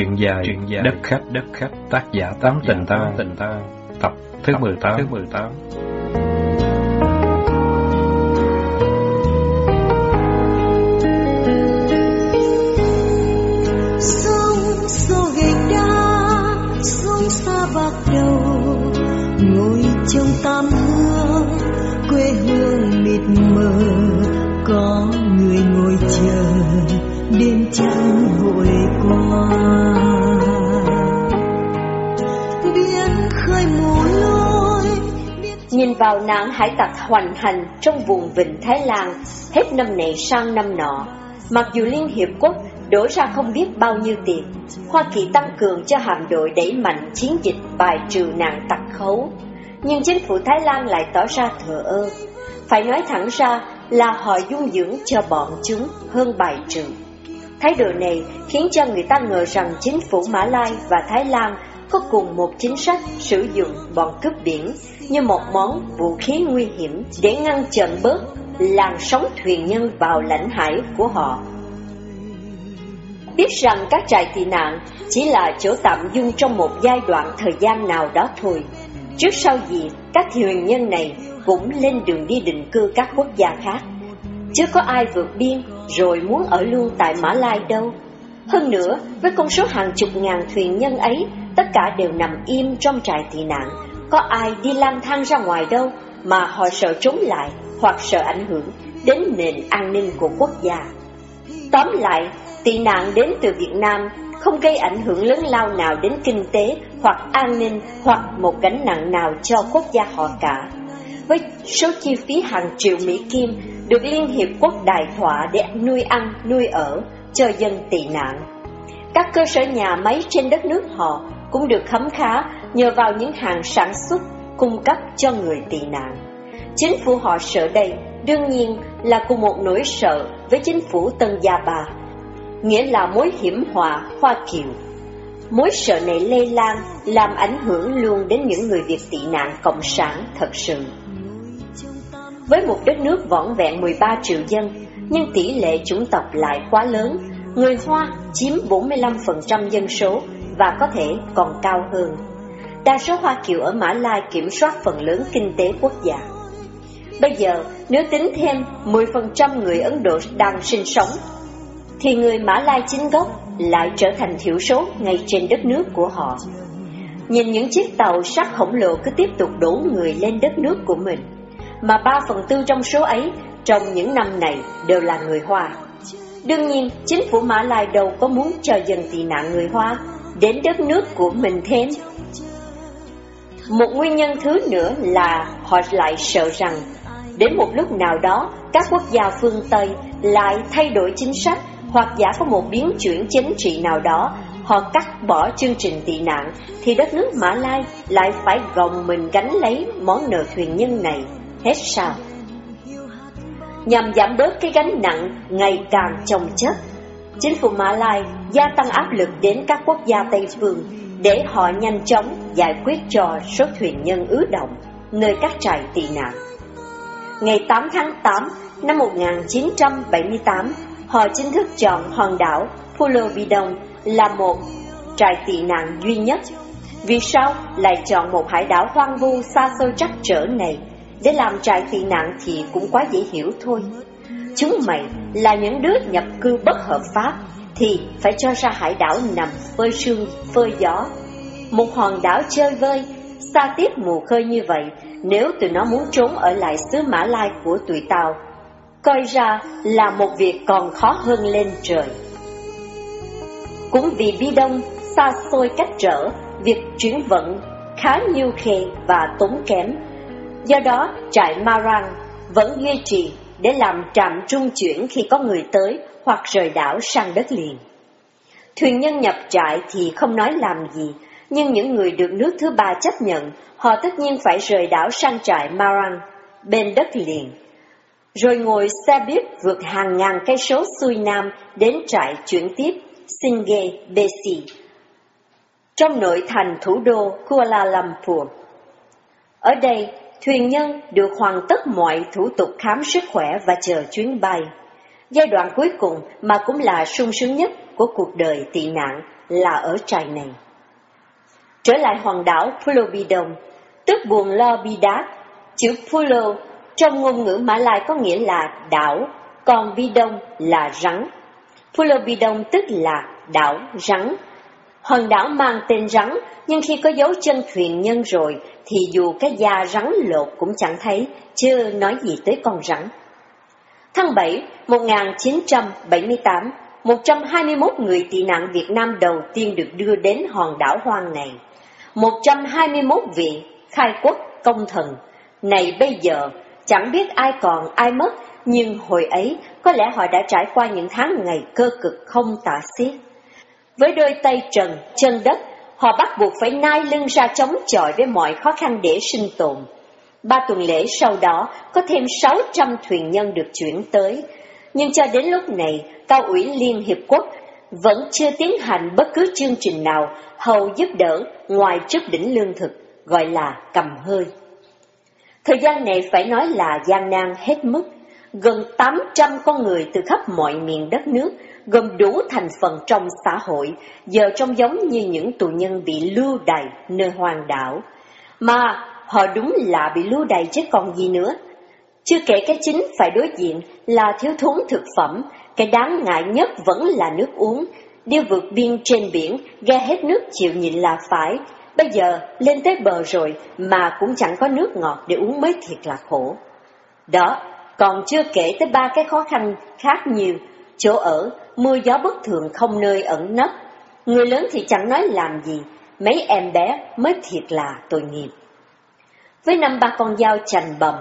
Truyện dài, Truyện dài. Đất khách, Đất khách Tác giả Tám Tình Ta Tình Ta Tập thứ 18 Thứ 18 Sông xô gạch đá Sông xa bạc đầu Ngồi trong tam hương Quê hương mịt mờ Có người ngồi chờ Đêm trăng vội Nhìn vào nạn hải tặc hoành hành trong vùng vịnh Thái Lan hết năm này sang năm nọ, mặc dù Liên Hiệp Quốc đổ ra không biết bao nhiêu tiền, Hoa Kỳ tăng cường cho hạm đội đẩy mạnh chiến dịch bài trừ nạn tặc khấu, nhưng chính phủ Thái Lan lại tỏ ra thờ ơ. Phải nói thẳng ra là họ dung dưỡng cho bọn chúng hơn bài trừ. Thái độ này khiến cho người ta ngờ rằng chính phủ Mã Lai và Thái Lan có cùng một chính sách sử dụng bọn cướp biển như một món vũ khí nguy hiểm để ngăn chặn bớt làn sóng thuyền nhân vào lãnh hải của họ. Biết rằng các trại tị nạn chỉ là chỗ tạm dung trong một giai đoạn thời gian nào đó thôi. Trước sau gì, các thuyền nhân này cũng lên đường đi định cư các quốc gia khác. Chứ có ai vượt biên rồi muốn ở lưu tại Mã Lai đâu. Hơn nữa, với con số hàng chục ngàn thuyền nhân ấy, tất cả đều nằm im trong trại tị nạn. Có ai đi lang thang ra ngoài đâu mà họ sợ trốn lại hoặc sợ ảnh hưởng đến nền an ninh của quốc gia. Tóm lại, tị nạn đến từ Việt Nam không gây ảnh hưởng lớn lao nào đến kinh tế hoặc an ninh hoặc một gánh nặng nào cho quốc gia họ cả. Với số chi phí hàng triệu Mỹ Kim được Liên Hiệp Quốc đại thỏa để nuôi ăn, nuôi ở cho dân tị nạn. Các cơ sở nhà máy trên đất nước họ cũng được khấm khá nhờ vào những hàng sản xuất cung cấp cho người tị nạn. Chính phủ họ sợ đây đương nhiên là cùng một nỗi sợ với chính phủ Tân Gia bà, nghĩa là mối hiểm họa Hoa Kiều. Mối sợ này lây lan làm ảnh hưởng luôn đến những người Việt tị nạn cộng sản thật sự. Với một đất nước vỏn vẹn 13 triệu dân, nhưng tỷ lệ chủng tộc lại quá lớn, người Hoa chiếm 45% dân số và có thể còn cao hơn. Đa số Hoa Kiều ở Mã Lai kiểm soát phần lớn kinh tế quốc gia. Bây giờ, nếu tính thêm 10% người Ấn Độ đang sinh sống, thì người Mã Lai chính gốc lại trở thành thiểu số ngay trên đất nước của họ. Nhìn những chiếc tàu sắt khổng lồ cứ tiếp tục đổ người lên đất nước của mình, mà 3 phần tư trong số ấy trong những năm này đều là người Hoa. Đương nhiên, chính phủ Mã Lai đâu có muốn cho dân tị nạn người Hoa đến đất nước của mình thêm. Một nguyên nhân thứ nữa là họ lại sợ rằng đến một lúc nào đó các quốc gia phương Tây lại thay đổi chính sách hoặc giả có một biến chuyển chính trị nào đó họ cắt bỏ chương trình tị nạn thì đất nước Mã Lai lại phải gồng mình gánh lấy món nợ thuyền nhân này hết sao? Nhằm giảm bớt cái gánh nặng ngày càng chồng chất, chính phủ Mã Lai gia tăng áp lực đến các quốc gia Tây phương để họ nhanh chóng giải quyết cho số thuyền nhân ứ động nơi các trại tị nạn. Ngày 8 tháng 8 năm 1978, họ chính thức chọn hòn đảo Pulo Bidong là một trại tị nạn duy nhất. Vì sao lại chọn một hải đảo hoang vu xa xôi trắc trở này để làm trại tị nạn thì cũng quá dễ hiểu thôi. Chúng mày là những đứa nhập cư bất hợp pháp thì phải cho ra hải đảo nằm phơi sương, phơi gió. Một hòn đảo chơi vơi, xa tiếp mù khơi như vậy, nếu tụi nó muốn trốn ở lại xứ Mã Lai của tụi tao, coi ra là một việc còn khó hơn lên trời. Cũng vì Bi Đông xa xôi cách trở, việc chuyển vận khá nhiêu khề và tốn kém. Do đó, trại Marang vẫn duy trì để làm trạm trung chuyển khi có người tới hoặc rời đảo sang đất liền. Thuyền nhân nhập trại thì không nói làm gì, nhưng những người được nước thứ ba chấp nhận, họ tất nhiên phải rời đảo sang trại Marang, bên đất liền. Rồi ngồi xe buýt vượt hàng ngàn cây số xuôi nam đến trại chuyển tiếp Singhe Besi, trong nội thành thủ đô Kuala Lumpur. Ở đây, thuyền nhân được hoàn tất mọi thủ tục khám sức khỏe và chờ chuyến bay. Giai đoạn cuối cùng mà cũng là sung sướng nhất của cuộc đời tị nạn là ở trại này. Trở lại hòn đảo Pulo Bidong, tức buồn lo Bidat, chữ Pulo trong ngôn ngữ Mã Lai có nghĩa là đảo, còn Bidong là rắn. Pulo Bidong tức là đảo rắn. Hòn đảo mang tên rắn, nhưng khi có dấu chân thuyền nhân rồi, thì dù cái da rắn lột cũng chẳng thấy, chưa nói gì tới con rắn. Tháng 7, 1978, 121 người tị nạn Việt Nam đầu tiên được đưa đến hòn đảo hoang này. 121 vị khai quốc công thần. Này bây giờ, chẳng biết ai còn ai mất, nhưng hồi ấy có lẽ họ đã trải qua những tháng ngày cơ cực không tả xiết. Với đôi tay trần, chân đất, họ bắt buộc phải nai lưng ra chống chọi với mọi khó khăn để sinh tồn. Ba tuần lễ sau đó, có thêm 600 thuyền nhân được chuyển tới. Nhưng cho đến lúc này, Cao ủy Liên Hiệp Quốc vẫn chưa tiến hành bất cứ chương trình nào hầu giúp đỡ ngoài trước đỉnh lương thực, gọi là cầm hơi. Thời gian này phải nói là gian nan hết mức. Gần 800 con người từ khắp mọi miền đất nước, gồm đủ thành phần trong xã hội, giờ trông giống như những tù nhân bị lưu đày nơi hoàng đảo. Mà họ đúng là bị lưu đày chứ còn gì nữa. Chưa kể cái chính phải đối diện là thiếu thốn thực phẩm, cái đáng ngại nhất vẫn là nước uống. Đi vượt biên trên biển, ghe hết nước chịu nhịn là phải. Bây giờ lên tới bờ rồi mà cũng chẳng có nước ngọt để uống mới thiệt là khổ. Đó, còn chưa kể tới ba cái khó khăn khác nhiều. Chỗ ở, mưa gió bất thường không nơi ẩn nấp. Người lớn thì chẳng nói làm gì, mấy em bé mới thiệt là tội nghiệp. Với năm ba con dao chành bầm,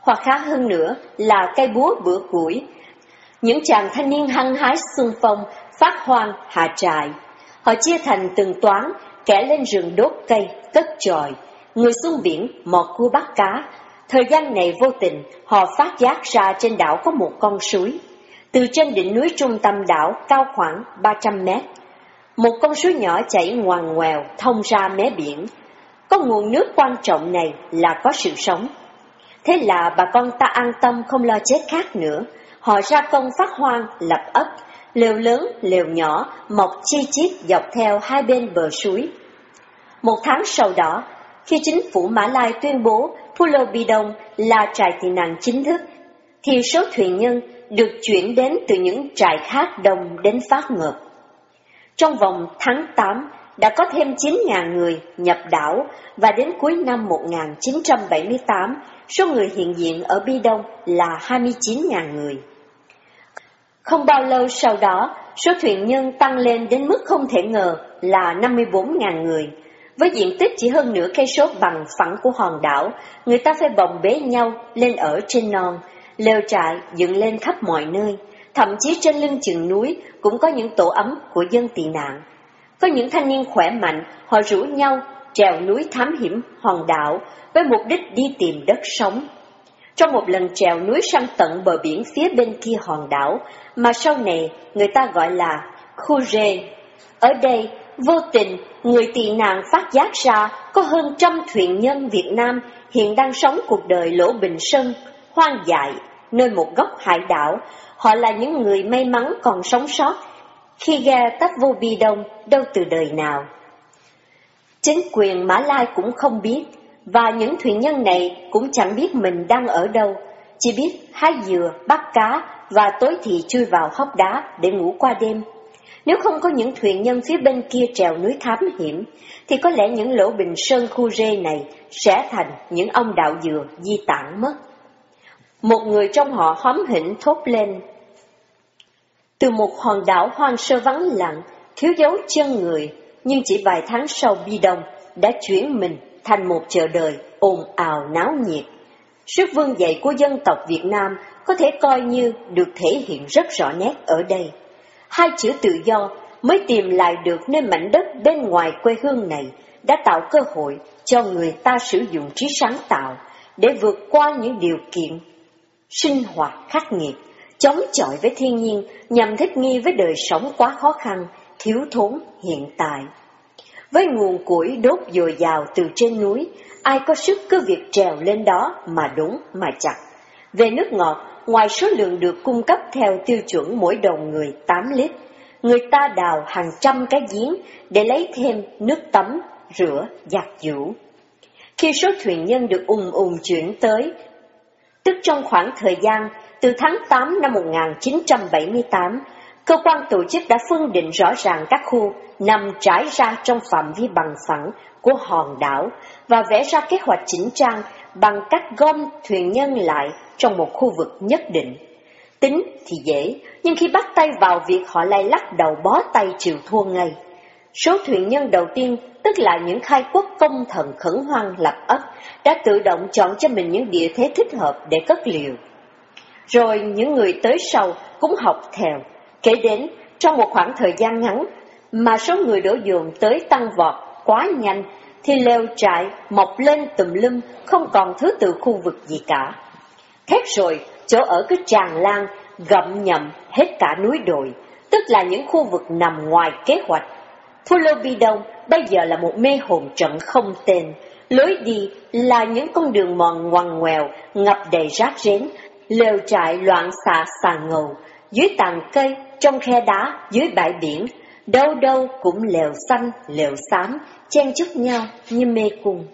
hoặc khá hơn nữa là cây búa bữa củi, những chàng thanh niên hăng hái xung phong, phát hoang, hạ trại. Họ chia thành từng toán, kẻ lên rừng đốt cây, cất tròi, người xuống biển, mò cua bắt cá. Thời gian này vô tình, họ phát giác ra trên đảo có một con suối. Từ trên đỉnh núi trung tâm đảo cao khoảng 300 mét, một con suối nhỏ chảy ngoằn ngoèo thông ra mé biển. Có nguồn nước quan trọng này là có sự sống. Thế là bà con ta an tâm không lo chết khác nữa, họ ra công phát hoang, lập ấp, lều lớn, lều nhỏ, mọc chi chít dọc theo hai bên bờ suối. Một tháng sau đó, khi chính phủ Mã Lai tuyên bố Pulo Bidong là trại tị nạn chính thức, thì số thuyền nhân được chuyển đến từ những trại khác đông đến phát ngợp. Trong vòng tháng 8, đã có thêm 9.000 người nhập đảo và đến cuối năm 1978, số người hiện diện ở Bi Đông là 29.000 người. Không bao lâu sau đó, số thuyền nhân tăng lên đến mức không thể ngờ là 54.000 người. Với diện tích chỉ hơn nửa cây số bằng phẳng của hòn đảo, người ta phải bồng bế nhau lên ở trên non, lều trại dựng lên khắp mọi nơi. Thậm chí trên lưng chừng núi cũng có những tổ ấm của dân tị nạn. Có những thanh niên khỏe mạnh, họ rủ nhau trèo núi thám hiểm hòn đảo với mục đích đi tìm đất sống. Trong một lần trèo núi sang tận bờ biển phía bên kia hòn đảo, mà sau này người ta gọi là khu rê. Ở đây, vô tình, người tị nạn phát giác ra có hơn trăm thuyền nhân Việt Nam hiện đang sống cuộc đời lỗ bình sân, hoang dại, nơi một góc hải đảo. Họ là những người may mắn còn sống sót khi ghe tách vô bi đông đâu từ đời nào. Chính quyền Mã Lai cũng không biết, và những thuyền nhân này cũng chẳng biết mình đang ở đâu, chỉ biết hái dừa, bắt cá và tối thì chui vào hốc đá để ngủ qua đêm. Nếu không có những thuyền nhân phía bên kia trèo núi thám hiểm, thì có lẽ những lỗ bình sơn khu rê này sẽ thành những ông đạo dừa di tản mất. Một người trong họ hóm hỉnh thốt lên. Từ một hòn đảo hoang sơ vắng lặng, thiếu dấu chân người, nhưng chỉ vài tháng sau bi đông đã chuyển mình thành một chợ đời ồn ào náo nhiệt. Sức vương dậy của dân tộc Việt Nam có thể coi như được thể hiện rất rõ nét ở đây. Hai chữ tự do mới tìm lại được nơi mảnh đất bên ngoài quê hương này đã tạo cơ hội cho người ta sử dụng trí sáng tạo để vượt qua những điều kiện sinh hoạt khắc nghiệt, chống chọi với thiên nhiên nhằm thích nghi với đời sống quá khó khăn, thiếu thốn hiện tại. Với nguồn củi đốt dồi dào từ trên núi, ai có sức cứ việc trèo lên đó mà đúng mà chặt. Về nước ngọt, ngoài số lượng được cung cấp theo tiêu chuẩn mỗi đầu người 8 lít, người ta đào hàng trăm cái giếng để lấy thêm nước tắm, rửa, giặt giũ. Khi số thuyền nhân được ùn ùn chuyển tới, tức trong khoảng thời gian từ tháng 8 năm 1978, cơ quan tổ chức đã phân định rõ ràng các khu nằm trải ra trong phạm vi bằng phẳng của hòn đảo và vẽ ra kế hoạch chỉnh trang bằng cách gom thuyền nhân lại trong một khu vực nhất định. Tính thì dễ, nhưng khi bắt tay vào việc họ lại lắc đầu bó tay chịu thua ngay. Số thuyền nhân đầu tiên, tức là những khai quốc công thần khẩn hoang lập ấp, đã tự động chọn cho mình những địa thế thích hợp để cất liều. Rồi những người tới sau cũng học theo, kể đến trong một khoảng thời gian ngắn mà số người đổ dồn tới tăng vọt quá nhanh thì lều trại mọc lên tùm lum không còn thứ tự khu vực gì cả. Thét rồi, chỗ ở cứ tràn lan, gậm nhậm hết cả núi đồi, tức là những khu vực nằm ngoài kế hoạch. Pulau bây giờ là một mê hồn trận không tên, lối đi là những con đường mòn ngoằn ngoèo, ngập đầy rác rến, lều trại loạn xạ sàn ngầu, dưới tàn cây, trong khe đá, dưới bãi biển, đâu đâu cũng lều xanh, lều xám, chen chúc nhau như mê cung.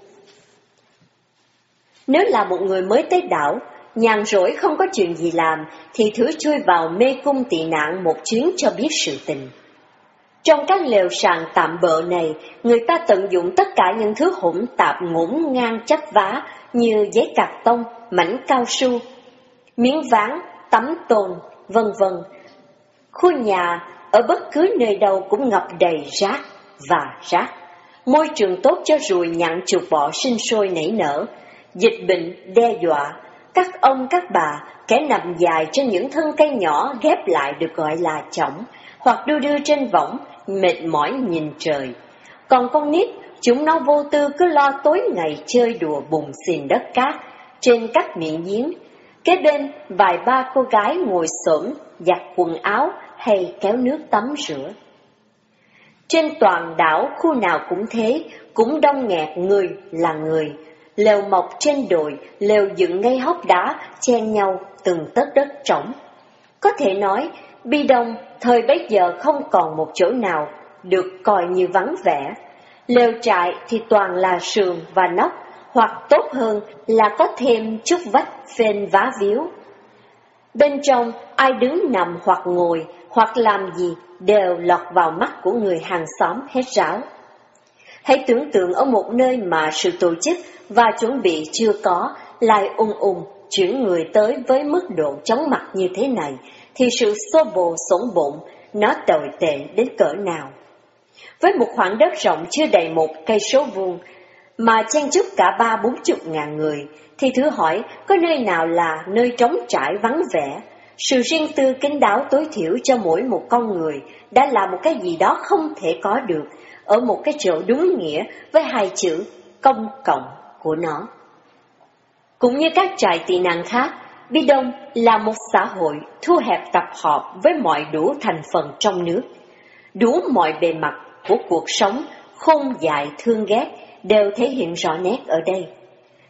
Nếu là một người mới tới đảo, nhàn rỗi không có chuyện gì làm, thì thử chui vào mê cung tị nạn một chuyến cho biết sự tình. Trong các lều sàn tạm bợ này, người ta tận dụng tất cả những thứ hỗn tạp ngổn ngang chấp vá như giấy cạc tông, mảnh cao su, miếng ván, tấm tôn, vân vân. Khu nhà ở bất cứ nơi đâu cũng ngập đầy rác và rác. Môi trường tốt cho ruồi nhặn chuột bọ sinh sôi nảy nở, dịch bệnh đe dọa, các ông các bà kẻ nằm dài trên những thân cây nhỏ ghép lại được gọi là chỏng, hoặc đu đưa trên võng, mệt mỏi nhìn trời. Còn con nít, chúng nó vô tư cứ lo tối ngày chơi đùa bùng xìn đất cát trên các miệng giếng. Kế bên, vài ba cô gái ngồi xổm giặt quần áo hay kéo nước tắm rửa. Trên toàn đảo khu nào cũng thế, cũng đông nghẹt người là người. Lều mọc trên đồi, lều dựng ngay hốc đá, chen nhau từng tấc đất trống. Có thể nói, Bi Đông thời bấy giờ không còn một chỗ nào được coi như vắng vẻ. Lều trại thì toàn là sườn và nóc, hoặc tốt hơn là có thêm chút vách phên vá víu. Bên trong, ai đứng nằm hoặc ngồi, hoặc làm gì đều lọt vào mắt của người hàng xóm hết ráo. Hãy tưởng tượng ở một nơi mà sự tổ chức và chuẩn bị chưa có, lại ung ung chuyển người tới với mức độ chóng mặt như thế này, thì sự xô bồ sống bụng, nó tồi tệ đến cỡ nào. Với một khoảng đất rộng chưa đầy một cây số vuông, mà chen chúc cả ba bốn chục ngàn người, thì thử hỏi có nơi nào là nơi trống trải vắng vẻ, sự riêng tư kín đáo tối thiểu cho mỗi một con người đã là một cái gì đó không thể có được ở một cái chỗ đúng nghĩa với hai chữ công cộng của nó. Cũng như các trại tị nạn khác, Bi Đông là một xã hội thu hẹp tập hợp với mọi đủ thành phần trong nước. Đủ mọi bề mặt của cuộc sống, không dại thương ghét đều thể hiện rõ nét ở đây.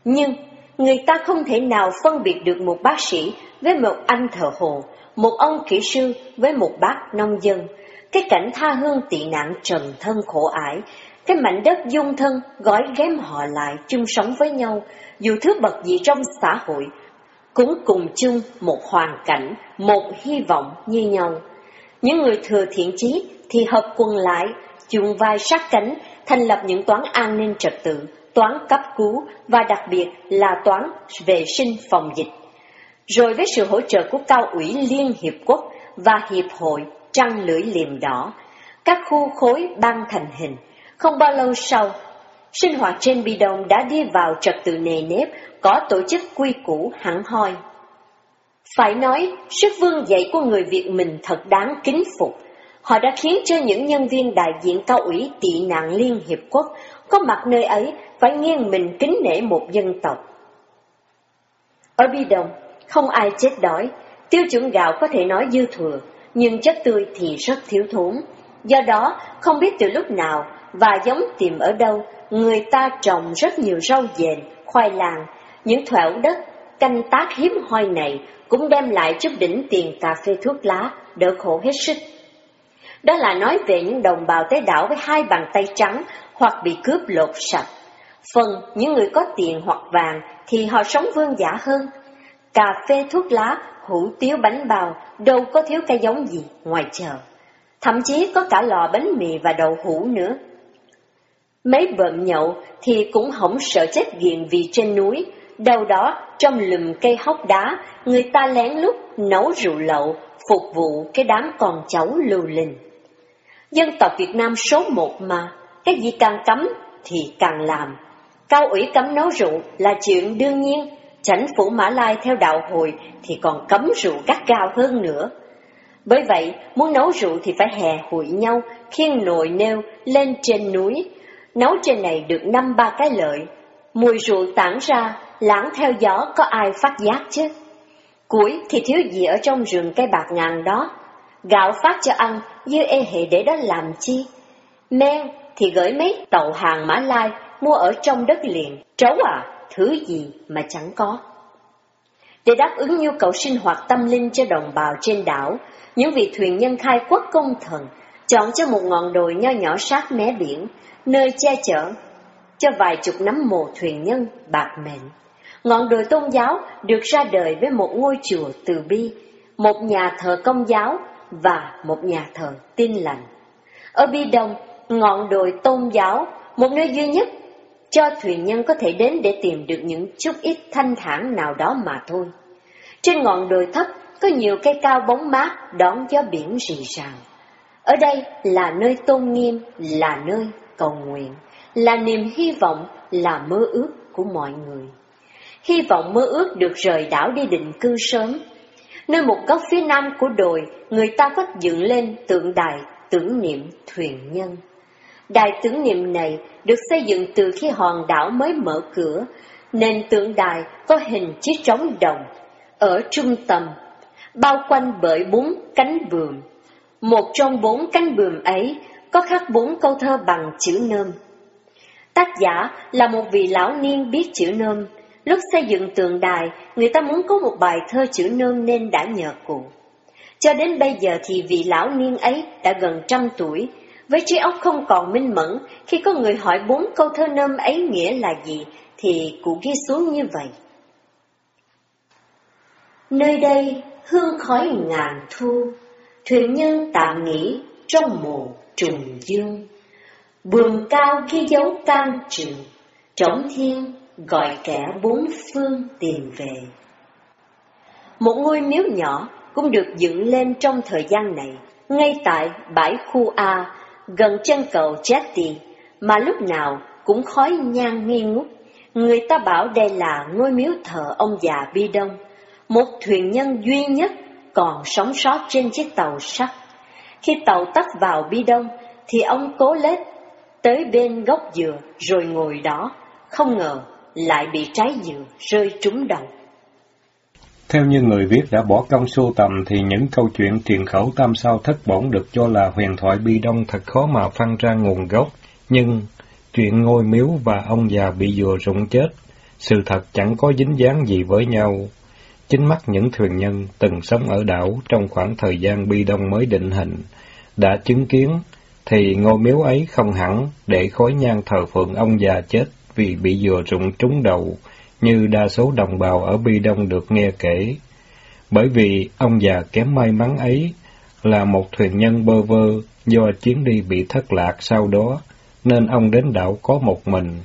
Nhưng người ta không thể nào phân biệt được một bác sĩ với một anh thợ hồ, một ông kỹ sư với một bác nông dân, cái cảnh tha hương tị nạn trần thân khổ ải, cái mảnh đất dung thân gói ghém họ lại chung sống với nhau, dù thứ bậc gì trong xã hội, cũng cùng chung một hoàn cảnh, một hy vọng như nhau. Những người thừa thiện chí thì hợp quân lại, chung vai sát cánh, thành lập những toán an ninh trật tự, toán cấp cứu và đặc biệt là toán vệ sinh phòng dịch. Rồi với sự hỗ trợ của Cao ủy Liên Hiệp Quốc và Hiệp hội Trăng Lưỡi Liềm Đỏ, các khu khối ban thành hình. Không bao lâu sau, sinh hoạt trên Bi Đông đã đi vào trật tự nề nếp, có tổ chức quy củ hẳn hoi. Phải nói, sức vương dậy của người Việt mình thật đáng kính phục. Họ đã khiến cho những nhân viên đại diện cao ủy tị nạn Liên Hiệp Quốc có mặt nơi ấy phải nghiêng mình kính nể một dân tộc. Ở Bi Đông, không ai chết đói, tiêu chuẩn gạo có thể nói dư thừa, nhưng chất tươi thì rất thiếu thốn. Do đó, không biết từ lúc nào và giống tìm ở đâu, người ta trồng rất nhiều rau dền, khoai lang, những thảo đất, canh tác hiếm hoi này cũng đem lại chút đỉnh tiền cà phê thuốc lá, đỡ khổ hết sức. Đó là nói về những đồng bào tế đảo với hai bàn tay trắng hoặc bị cướp lột sạch. Phần những người có tiền hoặc vàng thì họ sống vương giả hơn. Cà phê thuốc lá, hủ tiếu bánh bao đâu có thiếu cây giống gì ngoài chợ. Thậm chí có cả lò bánh mì và đậu hũ nữa. Mấy bợm nhậu thì cũng không sợ chết ghiền vì trên núi, đâu đó trong lùm cây hốc đá, người ta lén lút nấu rượu lậu, phục vụ cái đám con cháu lưu linh. Dân tộc Việt Nam số một mà, cái gì càng cấm thì càng làm. Cao ủy cấm nấu rượu là chuyện đương nhiên, chánh phủ Mã Lai theo đạo hồi thì còn cấm rượu gắt gao hơn nữa. Bởi vậy, muốn nấu rượu thì phải hè hụi nhau, khiêng nồi nêu lên trên núi. Nấu trên này được năm ba cái lợi. Mùi rượu tản ra, lãng theo gió có ai phát giác chứ? Cuối thì thiếu gì ở trong rừng cây bạc ngàn đó. Gạo phát cho ăn, dư ê hệ để đó làm chi? Men thì gửi mấy tàu hàng Mã Lai mua ở trong đất liền. Trấu à, thứ gì mà chẳng có. Để đáp ứng nhu cầu sinh hoạt tâm linh cho đồng bào trên đảo, những vị thuyền nhân khai quốc công thần chọn cho một ngọn đồi nho nhỏ sát mé biển, nơi che chở cho vài chục nắm mồ thuyền nhân bạc mệnh. Ngọn đồi tôn giáo được ra đời với một ngôi chùa từ bi, một nhà thờ công giáo và một nhà thờ tin lành. Ở Bi Đông, ngọn đồi tôn giáo, một nơi duy nhất cho thuyền nhân có thể đến để tìm được những chút ít thanh thản nào đó mà thôi. Trên ngọn đồi thấp có nhiều cây cao bóng mát đón gió biển rì rào. Ở đây là nơi tôn nghiêm, là nơi cầu nguyện, là niềm hy vọng, là mơ ước của mọi người. Hy vọng mơ ước được rời đảo đi định cư sớm. Nơi một góc phía nam của đồi, người ta có dựng lên tượng đài tưởng niệm thuyền nhân. Đài tưởng niệm này được xây dựng từ khi hòn đảo mới mở cửa, nên tượng đài có hình chiếc trống đồng ở trung tâm, bao quanh bởi bốn cánh vườn một trong bốn cánh bườm ấy có khắc bốn câu thơ bằng chữ nôm. Tác giả là một vị lão niên biết chữ nôm. Lúc xây dựng tượng đài, người ta muốn có một bài thơ chữ nôm nên đã nhờ cụ. Cho đến bây giờ thì vị lão niên ấy đã gần trăm tuổi, với trí óc không còn minh mẫn, khi có người hỏi bốn câu thơ nôm ấy nghĩa là gì, thì cụ ghi xuống như vậy. Nơi đây hương khói ngàn thu, thuyền nhân tạm nghỉ trong mồ trùng dương. Bường cao ghi dấu can trường, trống thiên gọi kẻ bốn phương tìm về. Một ngôi miếu nhỏ cũng được dựng lên trong thời gian này, ngay tại bãi khu A, gần chân cầu Jetty, mà lúc nào cũng khói nhang nghi ngút. Người ta bảo đây là ngôi miếu thờ ông già Bi Đông, một thuyền nhân duy nhất còn sống sót trên chiếc tàu sắt. Khi tàu tắt vào Bi Đông, thì ông cố lết tới bên gốc dừa rồi ngồi đó, không ngờ lại bị trái dừa rơi trúng đầu. Theo như người viết đã bỏ công sưu tầm thì những câu chuyện truyền khẩu tam sao thất bổn được cho là huyền thoại bi đông thật khó mà phân ra nguồn gốc. Nhưng chuyện ngôi miếu và ông già bị dừa rụng chết, sự thật chẳng có dính dáng gì với nhau. Chính mắt những thuyền nhân từng sống ở đảo trong khoảng thời gian bi đông mới định hình, đã chứng kiến thì ngôi miếu ấy không hẳn để khói nhang thờ phượng ông già chết vì bị dừa rụng trúng đầu, như đa số đồng bào ở Bi Đông được nghe kể. Bởi vì ông già kém may mắn ấy là một thuyền nhân bơ vơ do chuyến đi bị thất lạc sau đó, nên ông đến đảo có một mình.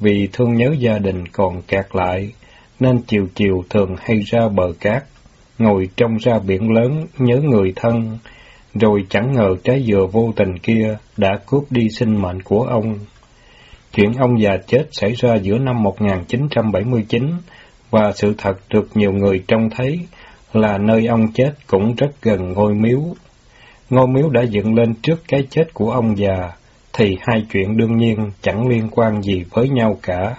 Vì thương nhớ gia đình còn kẹt lại, nên chiều chiều thường hay ra bờ cát, ngồi trong ra biển lớn nhớ người thân, rồi chẳng ngờ trái dừa vô tình kia đã cướp đi sinh mệnh của ông. Chuyện ông già chết xảy ra giữa năm 1979 và sự thật được nhiều người trông thấy là nơi ông chết cũng rất gần ngôi miếu. Ngôi miếu đã dựng lên trước cái chết của ông già, thì hai chuyện đương nhiên chẳng liên quan gì với nhau cả.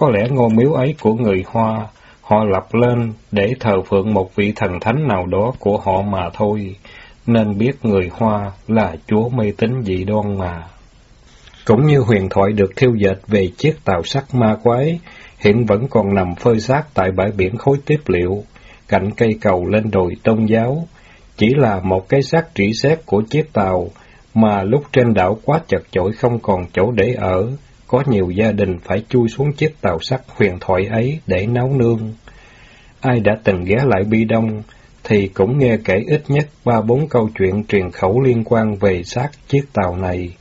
Có lẽ ngôi miếu ấy của người Hoa, họ lập lên để thờ phượng một vị thần thánh nào đó của họ mà thôi, nên biết người Hoa là chúa mê tín dị đoan mà. Cũng như huyền thoại được thiêu dệt về chiếc tàu sắt ma quái, hiện vẫn còn nằm phơi xác tại bãi biển khối tiếp liệu, cạnh cây cầu lên đồi tôn giáo. chỉ là một cái xác trĩ xét của chiếc tàu, mà lúc trên đảo quá chật chội không còn chỗ để ở, có nhiều gia đình phải chui xuống chiếc tàu sắt huyền thoại ấy để nấu nương. Ai đã từng ghé lại Bi Đông, thì cũng nghe kể ít nhất ba bốn câu chuyện truyền khẩu liên quan về xác chiếc tàu này.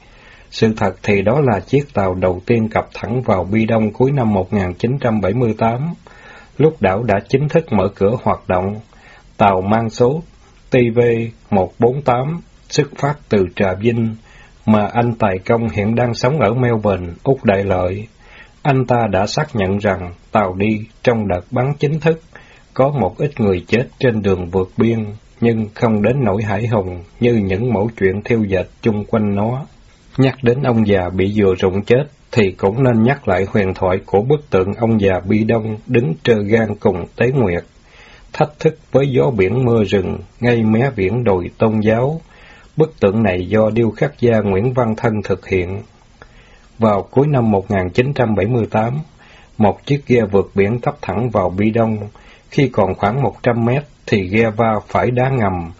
Sự thật thì đó là chiếc tàu đầu tiên cập thẳng vào Bi Đông cuối năm 1978, lúc đảo đã chính thức mở cửa hoạt động. Tàu mang số TV148 xuất phát từ Trà Vinh, mà anh Tài Công hiện đang sống ở Melbourne, Úc Đại Lợi. Anh ta đã xác nhận rằng tàu đi trong đợt bắn chính thức, có một ít người chết trên đường vượt biên, nhưng không đến nỗi hải hùng như những mẫu chuyện thiêu dệt chung quanh nó. Nhắc đến ông già bị vừa rụng chết, thì cũng nên nhắc lại huyền thoại của bức tượng ông già Bi Đông đứng trơ gan cùng Tế Nguyệt. Thách thức với gió biển mưa rừng, ngay mé biển đồi tôn giáo. Bức tượng này do điêu khắc gia Nguyễn Văn Thân thực hiện. Vào cuối năm 1978, một chiếc ghe vượt biển thấp thẳng vào Bi Đông. Khi còn khoảng 100 mét thì ghe va phải đá ngầm.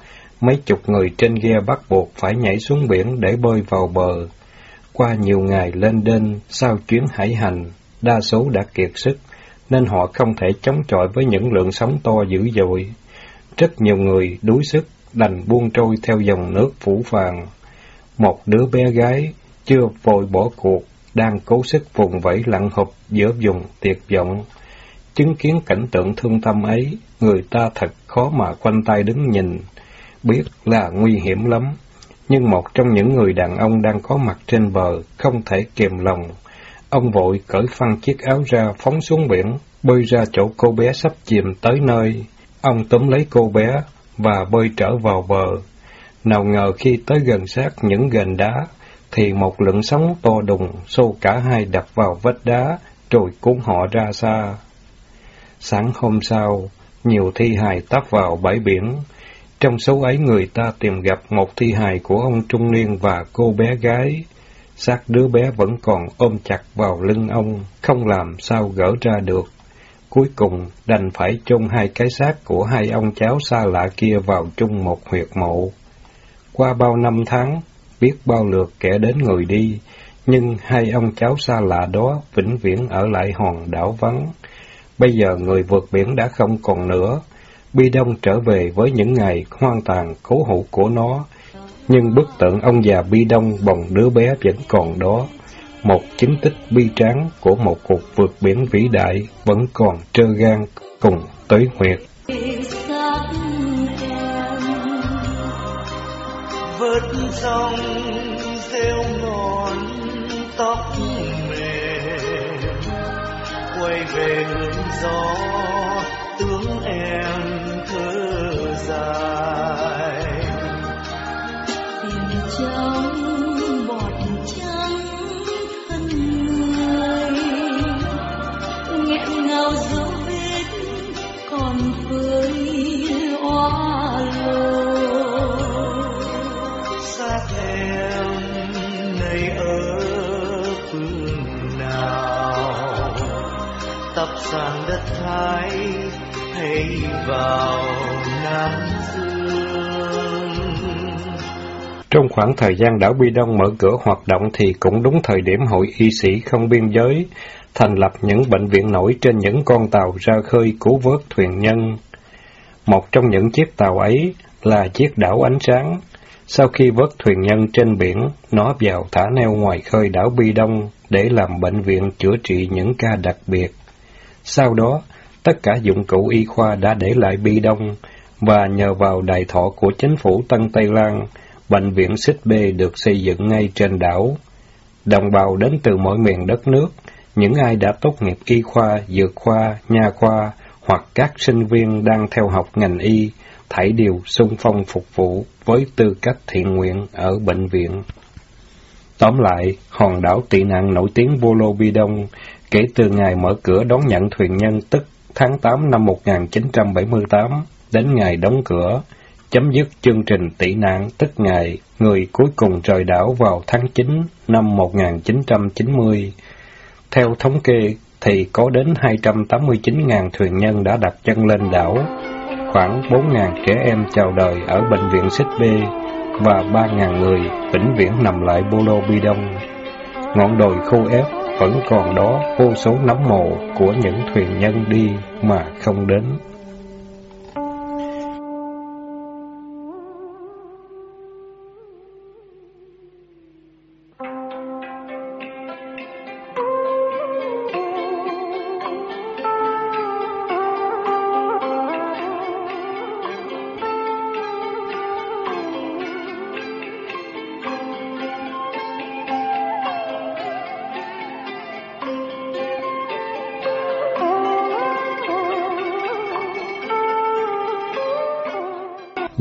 Mấy chục người trên ghe bắt buộc phải nhảy xuống biển để bơi vào bờ. Qua nhiều ngày lên đên sau chuyến hải hành, đa số đã kiệt sức, nên họ không thể chống chọi với những lượng sóng to dữ dội. Rất nhiều người đuối sức, đành buông trôi theo dòng nước phủ phàng. Một đứa bé gái chưa vội bỏ cuộc, đang cố sức vùng vẫy lặn hụp giữa vùng tuyệt vọng. Chứng kiến cảnh tượng thương tâm ấy, người ta thật khó mà quanh tay đứng nhìn, biết là nguy hiểm lắm. Nhưng một trong những người đàn ông đang có mặt trên bờ không thể kiềm lòng. Ông vội cởi phăng chiếc áo ra phóng xuống biển, bơi ra chỗ cô bé sắp chìm tới nơi. Ông túm lấy cô bé và bơi trở vào bờ. Nào ngờ khi tới gần sát những gành đá, thì một lượng sóng to đùng xô cả hai đập vào vách đá, rồi cuốn họ ra xa. Sáng hôm sau, nhiều thi hài tấp vào bãi biển. Trong số ấy người ta tìm gặp một thi hài của ông trung niên và cô bé gái. xác đứa bé vẫn còn ôm chặt vào lưng ông, không làm sao gỡ ra được. Cuối cùng đành phải chôn hai cái xác của hai ông cháu xa lạ kia vào chung một huyệt mộ. Qua bao năm tháng, biết bao lượt kẻ đến người đi, nhưng hai ông cháu xa lạ đó vĩnh viễn ở lại hòn đảo vắng. Bây giờ người vượt biển đã không còn nữa, Bi Đông trở về với những ngày hoang tàn cố hữu của nó, nhưng bức tượng ông già Bi Đông bồng đứa bé vẫn còn đó. Một chính tích bi tráng của một cuộc vượt biển vĩ đại vẫn còn trơ gan cùng tới huyệt. vớt sông rêu ngọn tóc mềm, quay về hướng gió sang đất thái hay vào nam dương Trong khoảng thời gian đảo Bi Đông mở cửa hoạt động thì cũng đúng thời điểm hội y sĩ không biên giới thành lập những bệnh viện nổi trên những con tàu ra khơi cứu vớt thuyền nhân. Một trong những chiếc tàu ấy là chiếc đảo ánh sáng. Sau khi vớt thuyền nhân trên biển, nó vào thả neo ngoài khơi đảo Bi Đông để làm bệnh viện chữa trị những ca đặc biệt. Sau đó, tất cả dụng cụ y khoa đã để lại Bi Đông, và nhờ vào đại thọ của chính phủ Tân Tây Lan, bệnh viện Xích B được xây dựng ngay trên đảo. Đồng bào đến từ mọi miền đất nước, những ai đã tốt nghiệp y khoa, dược khoa, nha khoa hoặc các sinh viên đang theo học ngành y, thảy đều xung phong phục vụ với tư cách thiện nguyện ở bệnh viện. Tóm lại, hòn đảo tị nạn nổi tiếng Vô Lô Bi Đông, kể từ ngày mở cửa đón nhận thuyền nhân tức tháng 8 năm 1978 đến ngày đóng cửa, chấm dứt chương trình tị nạn tức ngày người cuối cùng rời đảo vào tháng 9 năm 1990. Theo thống kê thì có đến 289.000 thuyền nhân đã đặt chân lên đảo. khoảng 4.000 trẻ em chào đời ở bệnh viện Xích B và 3.000 người vĩnh viễn nằm lại Bô Lô Bi Đông. Ngọn đồi khô ép vẫn còn đó vô số nấm mồ của những thuyền nhân đi mà không đến.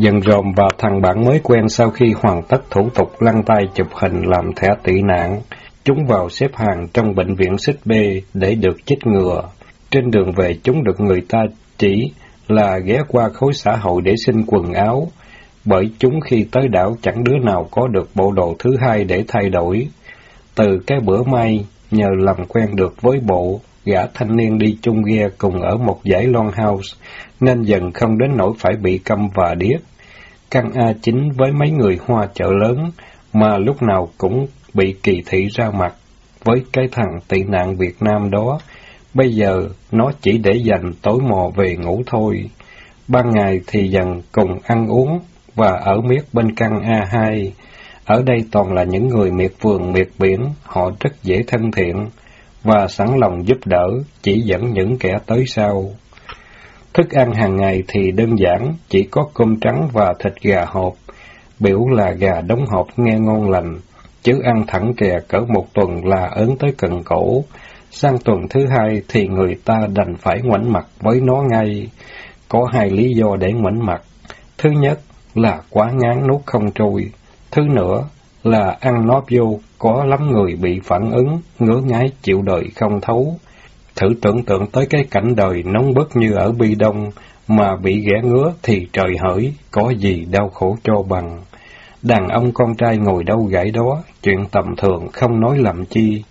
Dần rộm và thằng bạn mới quen sau khi hoàn tất thủ tục lăn tay chụp hình làm thẻ tị nạn, chúng vào xếp hàng trong bệnh viện xích B để được chích ngừa. Trên đường về chúng được người ta chỉ là ghé qua khối xã hội để xin quần áo, bởi chúng khi tới đảo chẳng đứa nào có được bộ đồ thứ hai để thay đổi. Từ cái bữa may, nhờ làm quen được với bộ, gã thanh niên đi chung ghe cùng ở một dãy long house, nên dần không đến nỗi phải bị câm và điếc. Căn A9 với mấy người hoa chợ lớn, mà lúc nào cũng bị kỳ thị ra mặt với cái thằng tị nạn Việt Nam đó. Bây giờ nó chỉ để dành tối mò về ngủ thôi. Ban ngày thì dần cùng ăn uống và ở miết bên căn A2. Ở đây toàn là những người miệt vườn miệt biển, họ rất dễ thân thiện và sẵn lòng giúp đỡ, chỉ dẫn những kẻ tới sau. Thức ăn hàng ngày thì đơn giản, chỉ có cơm trắng và thịt gà hộp. Biểu là gà đóng hộp nghe ngon lành, chứ ăn thẳng kè cỡ một tuần là ớn tới cần cổ. Sang tuần thứ hai thì người ta đành phải ngoảnh mặt với nó ngay. Có hai lý do để ngoảnh mặt. Thứ nhất là quá ngán nuốt không trôi. Thứ nữa là ăn nó vô, có lắm người bị phản ứng, ngứa ngáy chịu đời không thấu. Thử tưởng tượng tới cái cảnh đời nóng bức như ở Bi Đông, mà bị ghẻ ngứa thì trời hỡi, có gì đau khổ cho bằng. Đàn ông con trai ngồi đâu gãy đó, chuyện tầm thường không nói làm chi.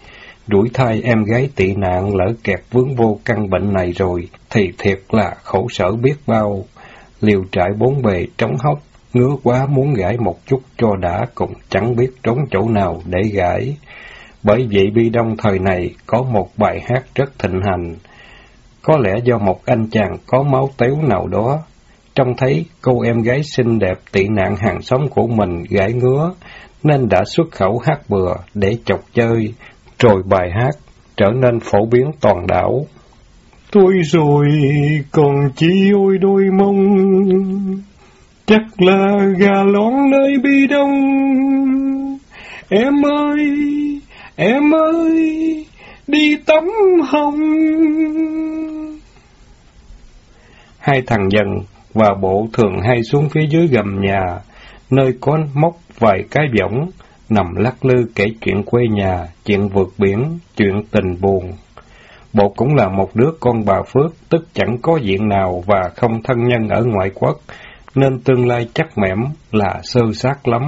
Đuổi thai em gái tị nạn lỡ kẹt vướng vô căn bệnh này rồi, thì thiệt là khổ sở biết bao. Liều trại bốn bề trống hốc, ngứa quá muốn gãi một chút cho đã cũng chẳng biết trốn chỗ nào để gãi. Bởi vậy Bi Đông thời này có một bài hát rất thịnh hành. Có lẽ do một anh chàng có máu téo nào đó, trông thấy cô em gái xinh đẹp tị nạn hàng xóm của mình gãi ngứa, nên đã xuất khẩu hát bừa để chọc chơi, rồi bài hát trở nên phổ biến toàn đảo. Tôi rồi còn chỉ ôi đôi mông, chắc là gà lón nơi bi đông. Em ơi, Em ơi, đi tắm hồng. Hai thằng dần và bộ thường hay xuống phía dưới gầm nhà, nơi có móc vài cái võng, nằm lắc lư kể chuyện quê nhà, chuyện vượt biển, chuyện tình buồn. Bộ cũng là một đứa con bà Phước, tức chẳng có diện nào và không thân nhân ở ngoại quốc, nên tương lai chắc mẻm là sơ sát lắm.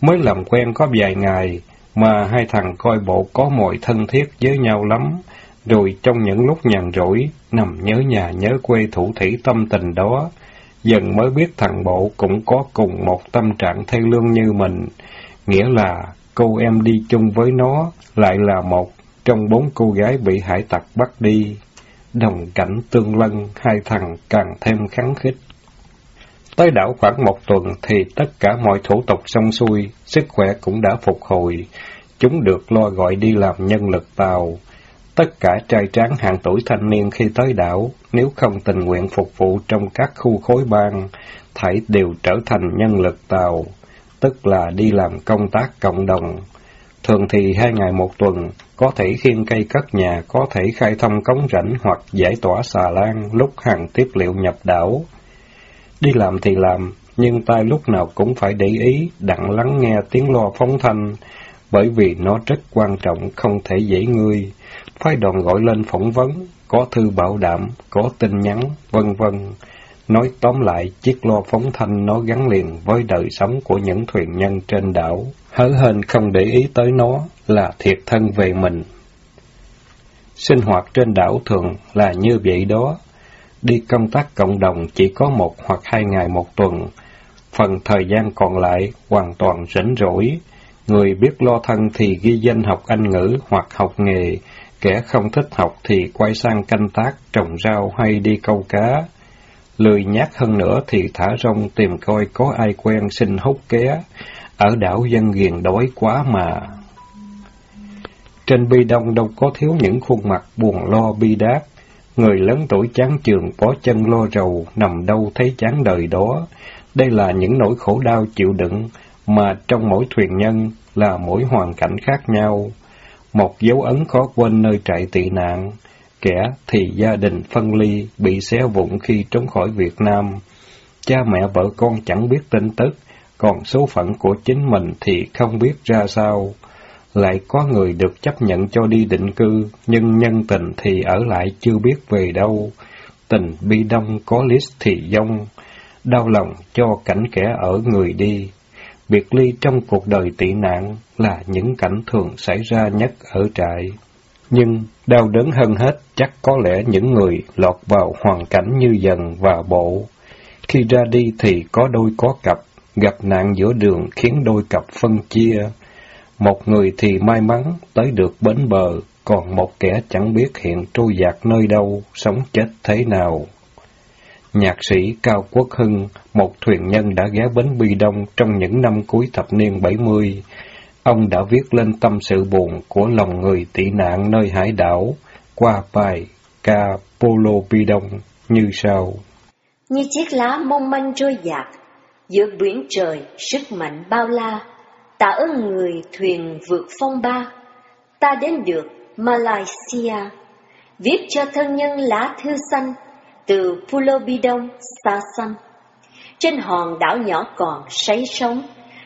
Mới làm quen có vài ngày, mà hai thằng coi bộ có mọi thân thiết với nhau lắm, rồi trong những lúc nhàn rỗi, nằm nhớ nhà nhớ quê thủ thủy tâm tình đó, dần mới biết thằng bộ cũng có cùng một tâm trạng thay lương như mình, nghĩa là cô em đi chung với nó lại là một trong bốn cô gái bị hải tặc bắt đi. Đồng cảnh tương lân, hai thằng càng thêm kháng khích. Tới đảo khoảng một tuần thì tất cả mọi thủ tục xong xuôi, sức khỏe cũng đã phục hồi. Chúng được lo gọi đi làm nhân lực tàu. Tất cả trai tráng hạng tuổi thanh niên khi tới đảo, nếu không tình nguyện phục vụ trong các khu khối bang, thảy đều trở thành nhân lực tàu, tức là đi làm công tác cộng đồng. Thường thì hai ngày một tuần, có thể khiêng cây cất nhà, có thể khai thông cống rãnh hoặc giải tỏa xà lan lúc hàng tiếp liệu nhập đảo. Đi làm thì làm, nhưng tai lúc nào cũng phải để ý, đặng lắng nghe tiếng loa phóng thanh, bởi vì nó rất quan trọng, không thể dễ ngươi. Phái đoàn gọi lên phỏng vấn, có thư bảo đảm, có tin nhắn, vân vân. Nói tóm lại, chiếc loa phóng thanh nó gắn liền với đời sống của những thuyền nhân trên đảo. Hớ hên không để ý tới nó là thiệt thân về mình. Sinh hoạt trên đảo thường là như vậy đó đi công tác cộng đồng chỉ có một hoặc hai ngày một tuần, phần thời gian còn lại hoàn toàn rảnh rỗi. Người biết lo thân thì ghi danh học Anh ngữ hoặc học nghề, kẻ không thích học thì quay sang canh tác, trồng rau hay đi câu cá. Lười nhát hơn nữa thì thả rong tìm coi có ai quen xin hút ké, ở đảo dân ghiền đói quá mà. Trên bi đông đâu có thiếu những khuôn mặt buồn lo bi đát, người lớn tuổi chán trường bó chân lo rầu, nằm đâu thấy chán đời đó. Đây là những nỗi khổ đau chịu đựng, mà trong mỗi thuyền nhân là mỗi hoàn cảnh khác nhau. Một dấu ấn khó quên nơi trại tị nạn, kẻ thì gia đình phân ly, bị xé vụn khi trốn khỏi Việt Nam. Cha mẹ vợ con chẳng biết tin tức, còn số phận của chính mình thì không biết ra sao. Lại có người được chấp nhận cho đi định cư, nhưng nhân tình thì ở lại chưa biết về đâu. Tình bi đông có lít thì dông, đau lòng cho cảnh kẻ ở người đi. Biệt ly trong cuộc đời tị nạn là những cảnh thường xảy ra nhất ở trại. Nhưng đau đớn hơn hết chắc có lẽ những người lọt vào hoàn cảnh như dần và bộ. Khi ra đi thì có đôi có cặp, gặp nạn giữa đường khiến đôi cặp phân chia. Một người thì may mắn tới được bến bờ, còn một kẻ chẳng biết hiện trôi dạt nơi đâu, sống chết thế nào. Nhạc sĩ Cao Quốc Hưng, một thuyền nhân đã ghé bến Bi Đông trong những năm cuối thập niên 70. Ông đã viết lên tâm sự buồn của lòng người tị nạn nơi hải đảo qua bài ca Polo Bi Đông như sau. Như chiếc lá mong manh trôi dạt, giữa biển trời sức mạnh bao la, tạ ơn người thuyền vượt phong ba, ta đến được Malaysia, viết cho thân nhân lá thư xanh, từ Pulau Bidong xa xăm. Trên hòn đảo nhỏ còn sấy sống,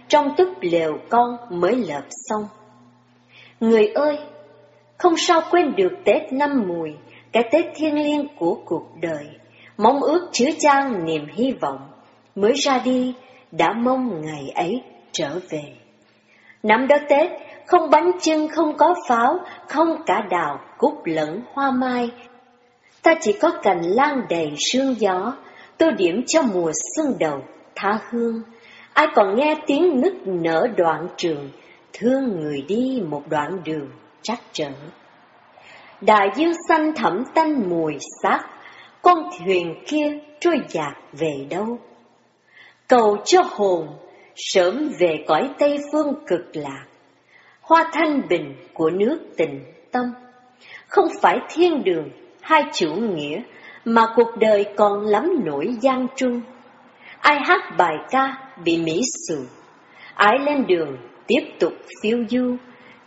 trong túp lều con mới lợp xong. Người ơi, không sao quên được Tết năm mùi, cái Tết thiêng liêng của cuộc đời, mong ước chứa chan niềm hy vọng, mới ra đi, đã mong ngày ấy trở về. Năm đó Tết, không bánh trưng, không có pháo, không cả đào, cúc lẫn hoa mai, ta chỉ có cành lan đầy sương gió, tô điểm cho mùa xuân đầu, tha hương. Ai còn nghe tiếng nức nở đoạn trường, thương người đi một đoạn đường trắc trở. Đại dương xanh thẩm tanh mùi xác, con thuyền kia trôi dạt về đâu? Cầu cho hồn, sớm về cõi Tây phương cực lạc, hoa thanh bình của nước tình tâm, không phải thiên đường hai chủ nghĩa, mà cuộc đời còn lắm nỗi gian truân. Ai hát bài ca bị Mỹ sù, ai lên đường tiếp tục phiêu du,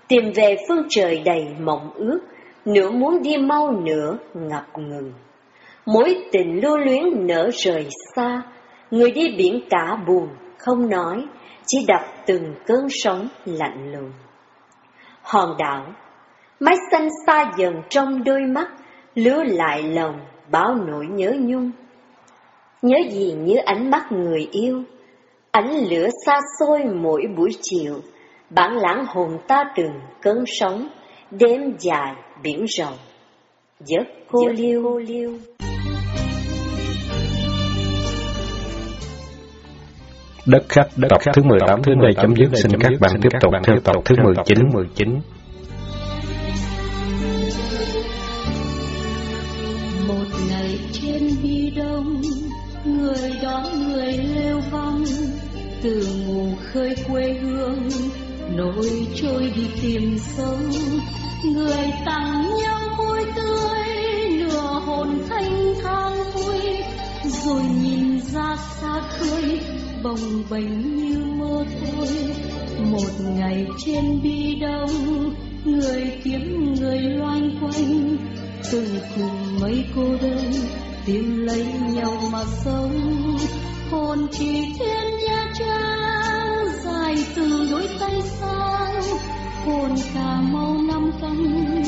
tìm về phương trời đầy mộng ước, nửa muốn đi mau nửa ngập ngừng. Mối tình lưu luyến nở rời xa, người đi biển cả buồn không nói, chỉ đập từng cơn sóng lạnh lùng. Hòn đảo, mái xanh xa dần trong đôi mắt, lứa lại lòng, báo nỗi nhớ nhung. Nhớ gì như ánh mắt người yêu, ánh lửa xa xôi mỗi buổi chiều, bản lãng hồn ta từng cơn sóng, đêm dài biển rộng. Giấc cô liêu, cô liêu. Đất khách đất tập thứ 18 đến đây chấm dứt. Xin các bạn tiếp tục theo tập thứ 19. 19. từ ngủ khơi quê hương nổi trôi đi tìm sông người tặng nhau môi tươi nửa hồn thanh thang vui rồi nhìn ra xa khơi bồng bềnh như mơ thôi. Một ngày trên bi đông người kiếm người loanh quanh. Từng cùng mấy cô đơn tìm lấy nhau mà sống. Hồn chỉ thiên nha trang, dài từ đôi tay sang. Hồn cà mau năm cánh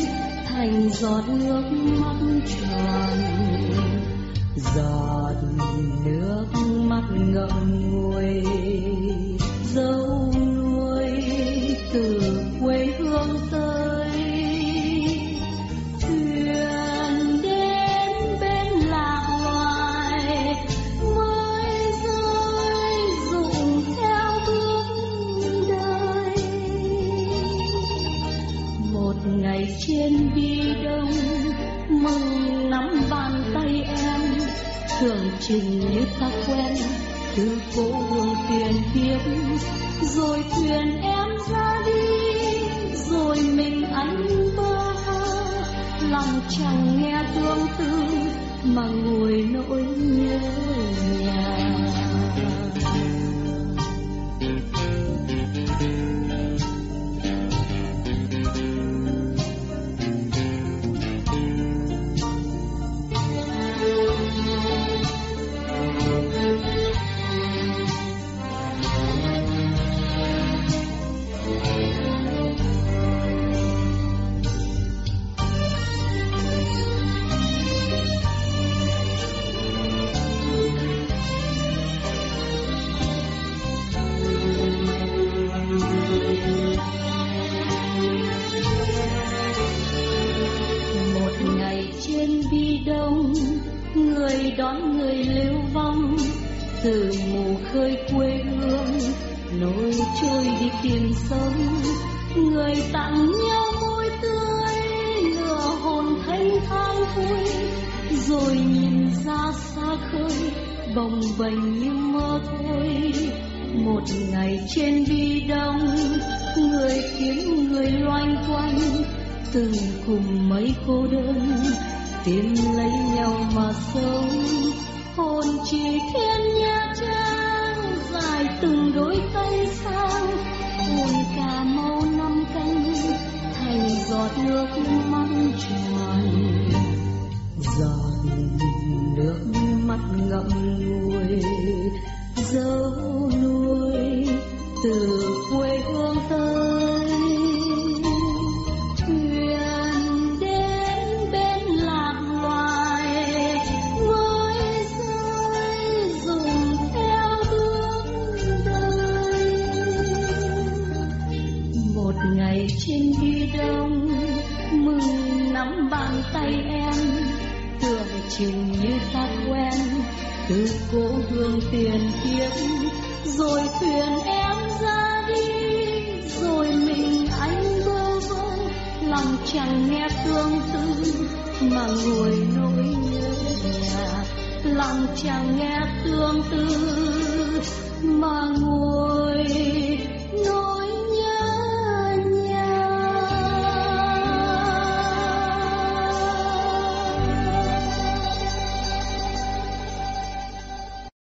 thành giọt nước mắt tròn giọt nước mắt ngậm ngùi dấu nuôi từ như ta quen, từ phố đường tiền kiếp rồi thuyền em ra đi, rồi mình anh bơ lòng chẳng nghe tương tư mà ngồi nỗi nhớ.